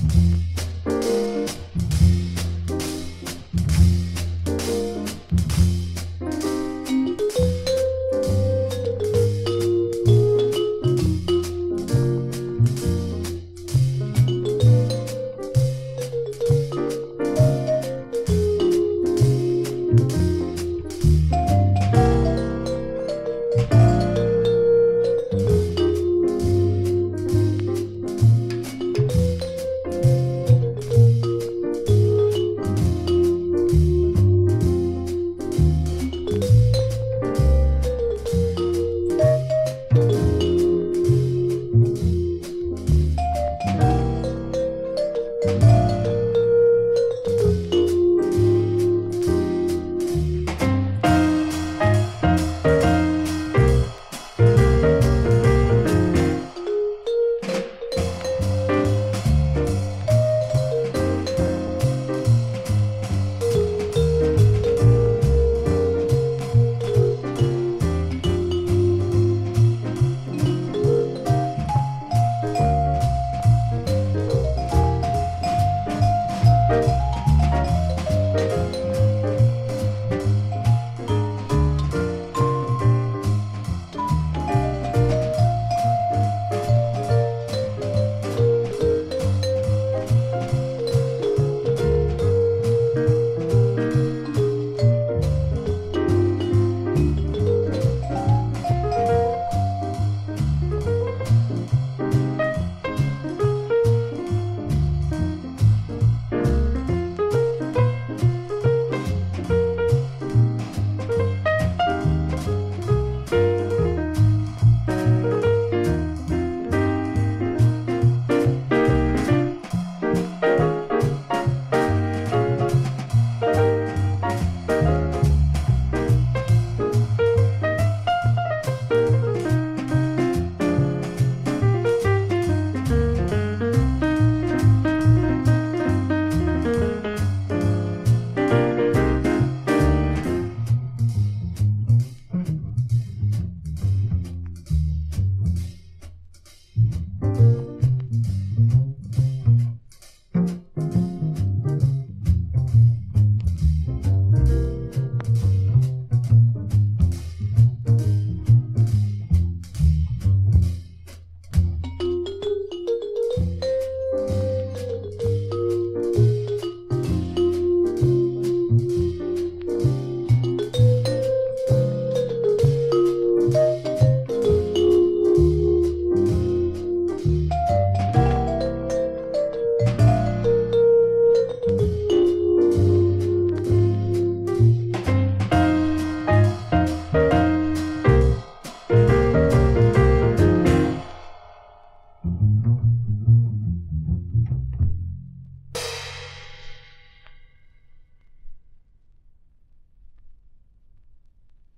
Música